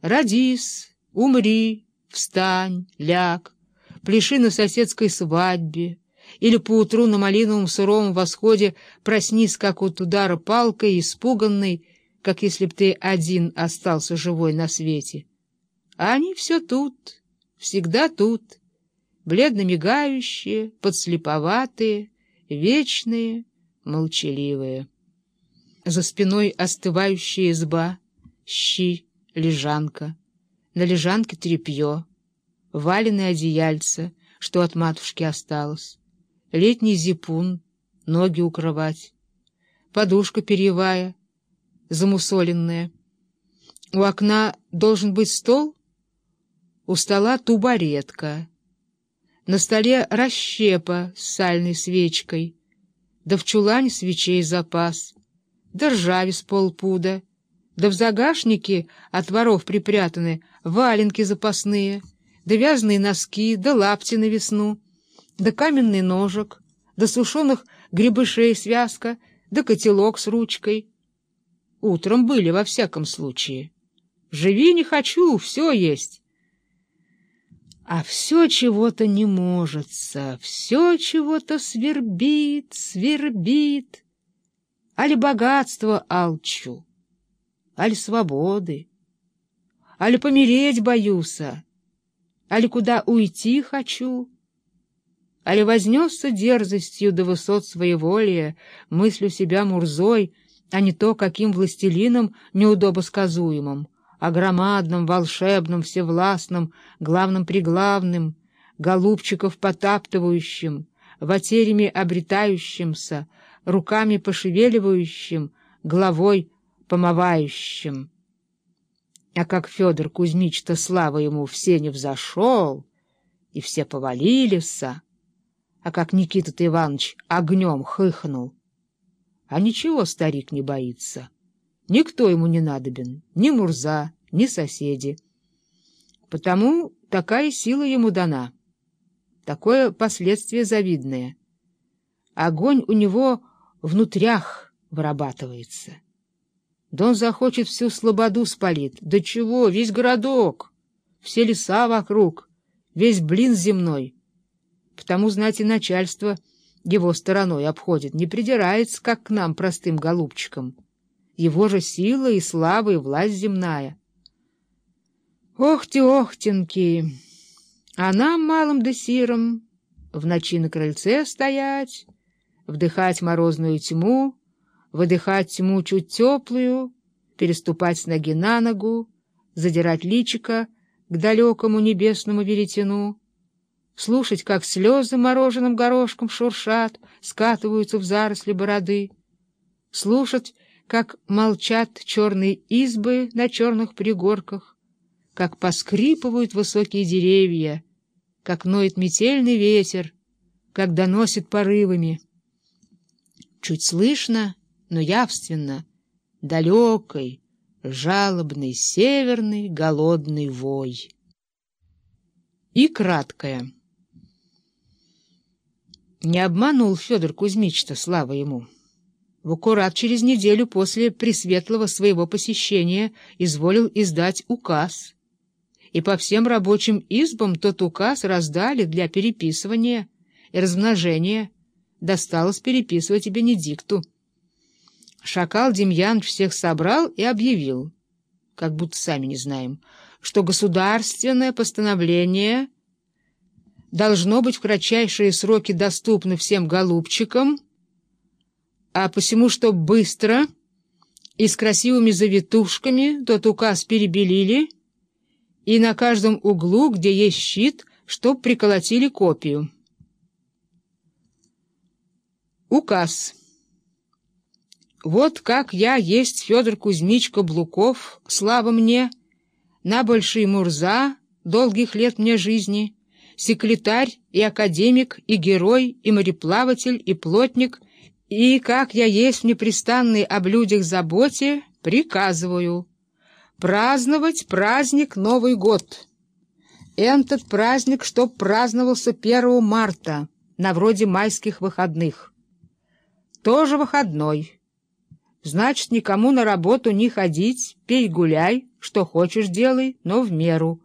Родись, умри, встань, ляг, пляши на соседской свадьбе, или поутру на малиновом суровом восходе проснись, как от удара палкой, испуганный, как если б ты один остался живой на свете. А они все тут, всегда тут, бледно мигающие, подслеповатые, вечные, молчаливые. За спиной остывающая изба, щи, лежанка, на лежанке тряпье, валенное одеяльце, что от матушки осталось, летний зипун, ноги укрывать, подушка перьевая, замусоленная. У окна должен быть стол, у стола тубаретка, на столе расщепа с сальной свечкой, да в чулане свечей запас, да ржави с полпуда, да в загашнике от воров припрятаны валенки запасные, да вязаные носки, да лапти на весну, да каменный ножик, да сушеных грибышей связка, да котелок с ручкой. Утром были, во всяком случае. Живи не хочу, все есть. А все чего-то не можется, все чего-то свербит, свербит. Али богатство алчу али свободы, али помереть боюся, али куда уйти хочу, али вознесся дерзостью до высот своеволия, мыслю себя Мурзой, а не то, каким властелином неудобосказуемым, а громадным, волшебным, всевластным, главным-преглавным, голубчиков потаптывающим, ватерями обретающимся, руками пошевеливающим, головой помывающим. А как Федор Кузьмич-то, слава ему, все не взошел, и все повалились, а как Никита-то Иванович огнем хыхнул. А ничего старик не боится. Никто ему не надобен, ни Мурза, ни соседи. Потому такая сила ему дана, такое последствие завидное. Огонь у него внутрях вырабатывается. Да он захочет всю слободу спалит. Да чего, весь городок, все леса вокруг, весь блин земной. Потому, знаете, начальство его стороной обходит, не придирается, как к нам, простым голубчикам. Его же сила и слава, и власть земная. Охти-охтенки! А нам, малым да сиром, в ночи на крыльце стоять, вдыхать морозную тьму, выдыхать тьму чуть теплую, переступать с ноги на ногу, задирать личико к далекому небесному веретену, слушать, как слезы мороженым горошком шуршат, скатываются в заросли бороды, слушать, как молчат черные избы на черных пригорках, как поскрипывают высокие деревья, как ноет метельный ветер, как доносит порывами. Чуть слышно — но явственно, далекой, жалобный, северный, голодный вой. И краткое. Не обманул Федор Кузьмич-то, слава ему. В аккурат через неделю после пресветлого своего посещения изволил издать указ. И по всем рабочим избам тот указ раздали для переписывания и размножения. Досталось переписывать и Бенедикту. Шакал Демьян всех собрал и объявил, как будто сами не знаем, что государственное постановление должно быть в кратчайшие сроки доступно всем голубчикам, а посему, что быстро и с красивыми завитушками тот указ перебелили, и на каждом углу, где есть щит, чтоб приколотили копию. Указ. Вот как я есть Федор Кузьмич Каблуков, слава мне, на большие Мурза, долгих лет мне жизни, секретарь и академик, и герой, и мореплаватель, и плотник, и, как я есть в непрестанной об людях заботе, приказываю праздновать праздник Новый год. Этот праздник, чтоб праздновался 1 марта, на вроде майских выходных. Тоже выходной. Значит, никому на работу не ходить, пей-гуляй, Что хочешь делай, но в меру.